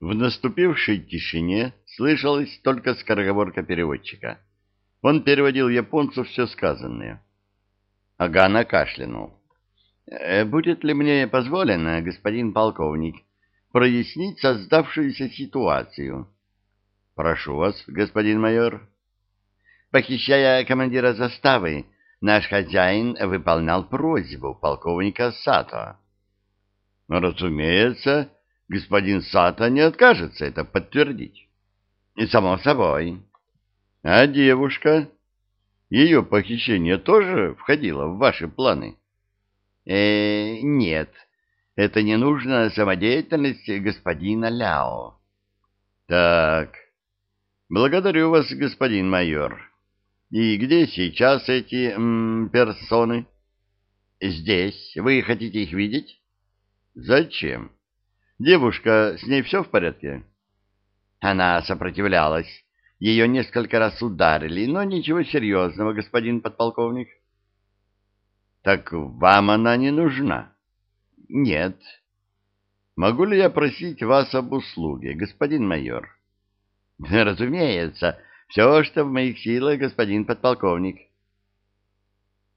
В наступившей тишине слышалась только скороговорка переводчика. Он переводил японцу все сказанное. Агана кашлянул. «Э, «Будет ли мне позволено, господин полковник, прояснить создавшуюся ситуацию?» «Прошу вас, господин майор». Похищая командира заставы, наш хозяин выполнял просьбу полковника Сато. Разумеется, господин Сато не откажется это подтвердить. И само собой. А девушка? Ее похищение тоже входило в ваши планы? Э, нет, это не нужно самодеятельности господина Ляо. Так, благодарю вас, господин майор. И где сейчас эти м, персоны? Здесь. Вы хотите их видеть? Зачем? Девушка, с ней все в порядке? Она сопротивлялась. Ее несколько раз ударили, но ничего серьезного, господин подполковник. Так вам она не нужна? Нет. Могу ли я просить вас об услуге, господин майор? Разумеется, все, что в моих силах, господин подполковник.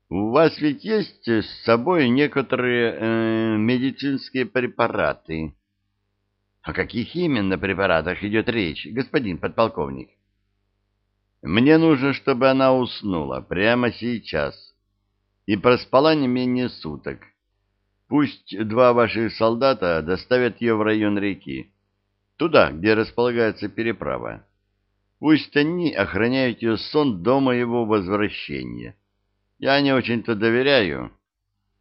У вас ведь есть с собой некоторые э, медицинские препараты. О каких именно препаратах идет речь, господин подполковник? Мне нужно, чтобы она уснула прямо сейчас и проспала не менее суток. Пусть два ваших солдата доставят ее в район реки, туда, где располагается переправа. Пусть они охраняют ее сон до моего возвращения. Я не очень-то доверяю.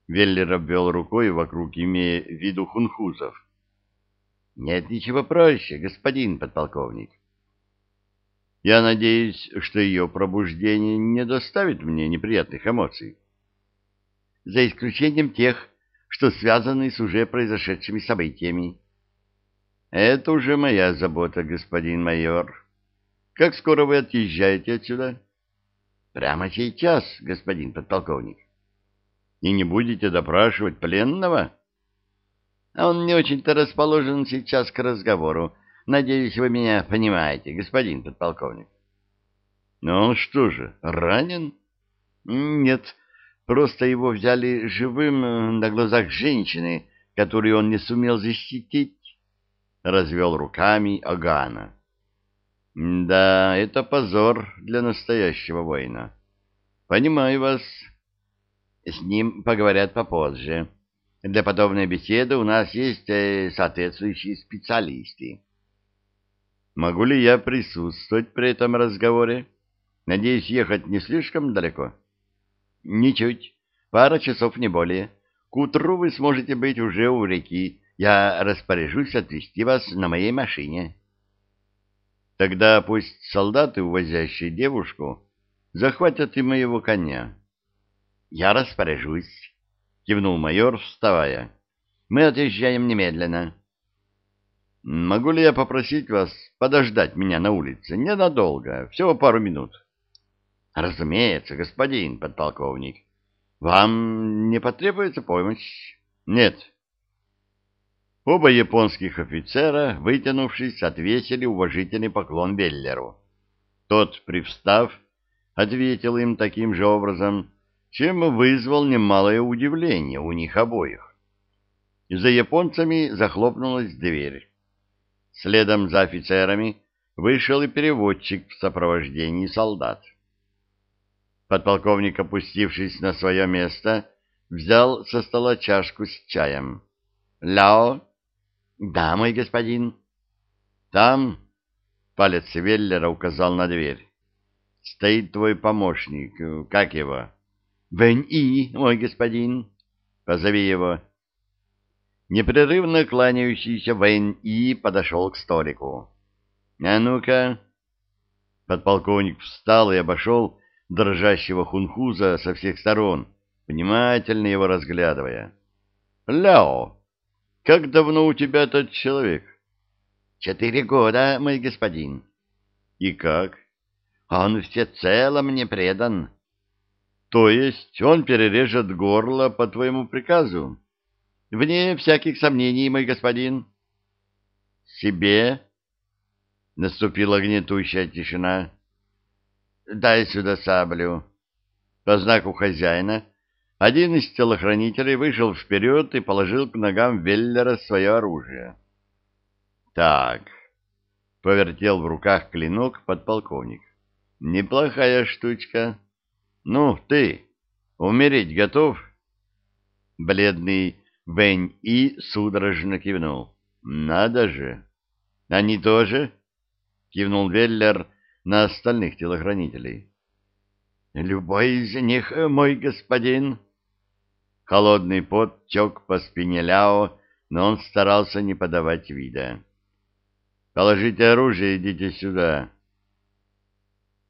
Веллер обвел рукой вокруг, имея в виду хунхузов. Нет ничего проще, господин подполковник. Я надеюсь, что ее пробуждение не доставит мне неприятных эмоций. За исключением тех, что связаны с уже произошедшими событиями. Это уже моя забота, господин майор. Как скоро вы отъезжаете отсюда? Прямо сейчас, господин подполковник. И не будете допрашивать пленного? Он не очень-то расположен сейчас к разговору. Надеюсь, вы меня понимаете, господин подполковник. Но он что же, ранен? Нет, просто его взяли живым на глазах женщины, которую он не сумел защитить. Развел руками Агана. Да, это позор для настоящего воина. Понимаю вас. С ним поговорят попозже. Для подобной беседы у нас есть э, соответствующие специалисты. Могу ли я присутствовать при этом разговоре? Надеюсь, ехать не слишком далеко? Ничуть. Пара часов не более. К утру вы сможете быть уже у реки. Я распоряжусь отвезти вас на моей машине. Тогда пусть солдаты, увозящие девушку, захватят и моего коня. — Я распоряжусь, — кивнул майор, вставая. — Мы отъезжаем немедленно. — Могу ли я попросить вас подождать меня на улице? Ненадолго, всего пару минут. — Разумеется, господин подполковник. Вам не потребуется помощь? — Нет. — Оба японских офицера, вытянувшись, отвесили уважительный поклон Веллеру. Тот, привстав, ответил им таким же образом, чем вызвал немалое удивление у них обоих. За японцами захлопнулась дверь. Следом за офицерами вышел и переводчик в сопровождении солдат. Подполковник, опустившись на свое место, взял со стола чашку с чаем. «Ляо!» Да, мой господин. Там, палец Веллера указал на дверь, стоит твой помощник. Как его? Вэнь-И, мой господин. Позови его. Непрерывно кланяющийся Вэнь-И подошел к столику. А ну-ка. Подполковник встал и обошел дрожащего хунхуза со всех сторон, внимательно его разглядывая. «Ляо!» Как давно у тебя этот человек? Четыре года, мой господин. И как? Он всецело мне предан. То есть он перережет горло по твоему приказу? Вне всяких сомнений, мой господин. себе?» Наступила гнетущая тишина. «Дай сюда саблю». По знаку хозяина один из телохранителей вышел вперед и положил к ногам Веллера свое оружие. «Так», — повертел в руках клинок подполковник, — «неплохая штучка. Ну, ты, умереть готов?» Бледный Вэнь И судорожно кивнул. «Надо же!» «Они тоже?» — кивнул Веллер на остальных телохранителей. «Любой из них, мой господин». Холодный пот тек по спине Ляо, но он старался не подавать вида. «Положите оружие, идите сюда».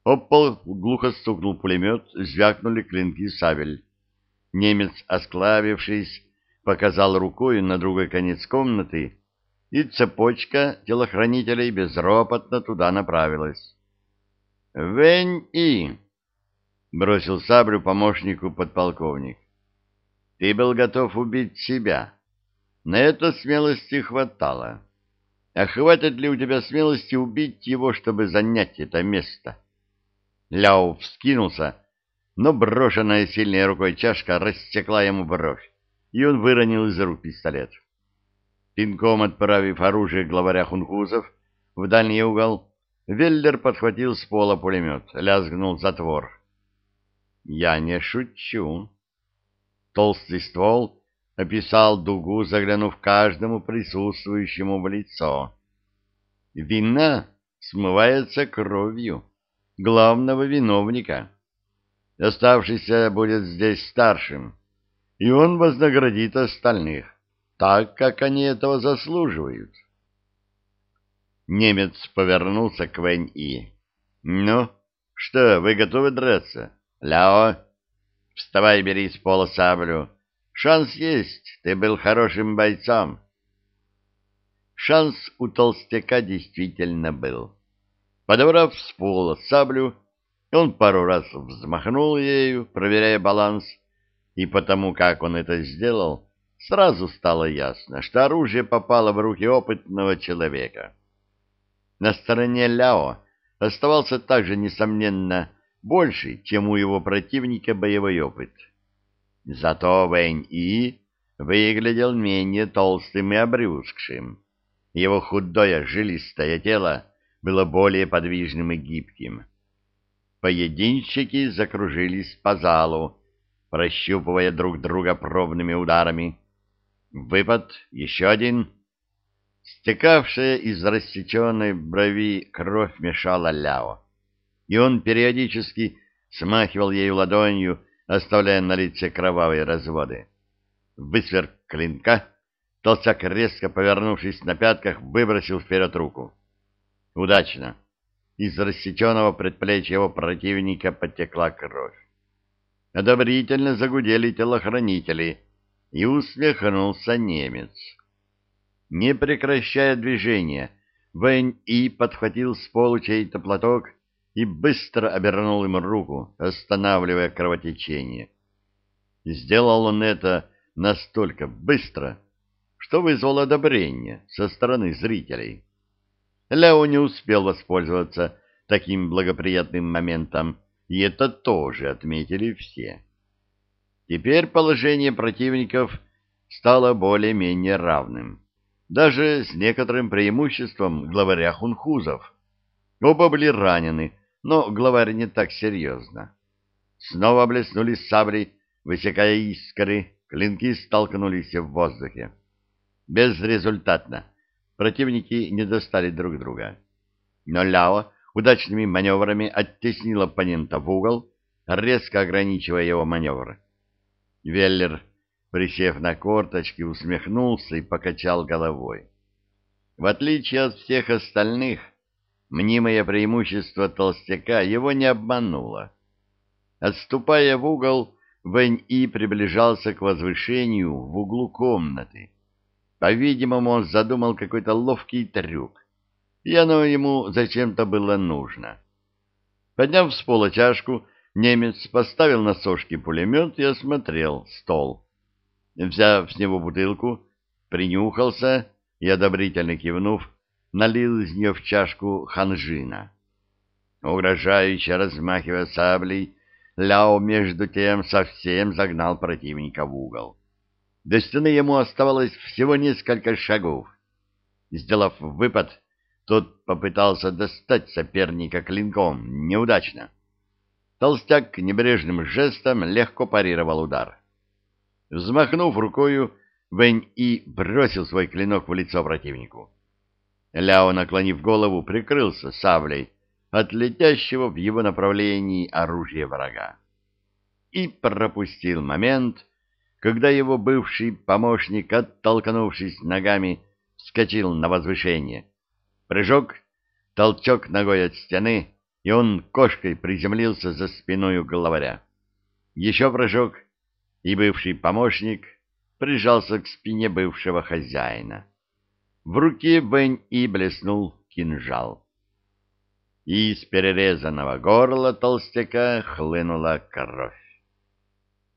Об пол глухо стукнул пулемет, звякнули клинки сабель. Немец, осклавившись, показал рукой на другой конец комнаты, и цепочка телохранителей безропотно туда направилась. «Вэнь-И!» — бросил саблю помощнику подполковник. «Ты был готов убить себя. На это смелости хватало. А хватит ли у тебя смелости убить его, чтобы занять это место?» Ляо вскинулся, но брошенная сильной рукой чашка рассекла ему бровь, и он выронил из рук пистолет. Пинком отправив оружие главаря хунхузов в дальний угол, Веллер подхватил с пола пулемет, лязгнул затвор. «Я не шучу». Толстый ствол описал дугу, заглянув каждому присутствующему в лицо. «Вина смывается кровью главного виновника. Оставшийся будет здесь старшим, и он вознаградит остальных так, как они этого заслуживают. Немец повернулся к Вэнь-И. «Ну, что, вы готовы драться? Ляо, вставай, бери с пола саблю. Шанс есть, ты был хорошим бойцом». Шанс у толстяка действительно был. Подобрав с пола саблю, он пару раз взмахнул ею, проверяя баланс, и потому, как он это сделал, сразу стало ясно, что оружие попало в руки опытного человека. На стороне Ляо оставался также, несомненно, больше, чем у его противника боевой опыт. Зато Вэнь И выглядел менее толстым и обрюзгшим. Его худое жилистое тело было более подвижным и гибким. Поединщики закружились по залу, прощупывая друг друга пробными ударами, Выпад, еще один. Стекавшая из рассеченной брови кровь мешала Ляо, и он периодически смахивал ею ладонью, оставляя на лице кровавые разводы. Высверк клинка, толстяк, резко повернувшись на пятках, выбросил вперед руку. Удачно. Из рассеченного предплечья его противника потекла кровь. Одобрительно загудели телохранители — и усмехнулся немец. Не прекращая движения, Вэнь И подхватил с полу чей-то платок и быстро обернул ему руку, останавливая кровотечение. Сделал он это настолько быстро, что вызвал одобрение со стороны зрителей. Ляо не успел воспользоваться таким благоприятным моментом, и это тоже отметили все. Теперь положение противников стало более-менее равным, даже с некоторым преимуществом главаря хунхузов. Оба были ранены, но главарь не так серьезно. Снова блеснули сабли, высекая искры, клинки столкнулись в воздухе. Безрезультатно. Противники не достали друг друга. Но Ляо удачными маневрами оттеснил оппонента в угол, резко ограничивая его маневр. Веллер, присев на корточки, усмехнулся и покачал головой. В отличие от всех остальных, мнимое преимущество толстяка его не обмануло. Отступая в угол, Вэнь-И приближался к возвышению в углу комнаты. По-видимому, он задумал какой-то ловкий трюк, и оно ему зачем-то было нужно. Подняв с пола чашку, Немец поставил на сошки пулемет и осмотрел стол. Взяв с него бутылку, принюхался и, одобрительно кивнув, налил из нее в чашку ханжина. Угрожающе размахивая саблей, Ляо между тем совсем загнал противника в угол. До стены ему оставалось всего несколько шагов. Сделав выпад, тот попытался достать соперника клинком, неудачно. Толстяк небрежным жестом легко парировал удар. Взмахнув рукою, Вэнь-И бросил свой клинок в лицо противнику. Ляо, наклонив голову, прикрылся саблей от летящего в его направлении оружия врага. И пропустил момент, когда его бывший помощник, оттолкнувшись ногами, вскочил на возвышение. Прыжок, толчок ногой от стены, и он кошкой приземлился за спиной главаря. Еще прыжок, и бывший помощник прижался к спине бывшего хозяина. В руке Бэнь и блеснул кинжал. И из перерезанного горла толстяка хлынула кровь.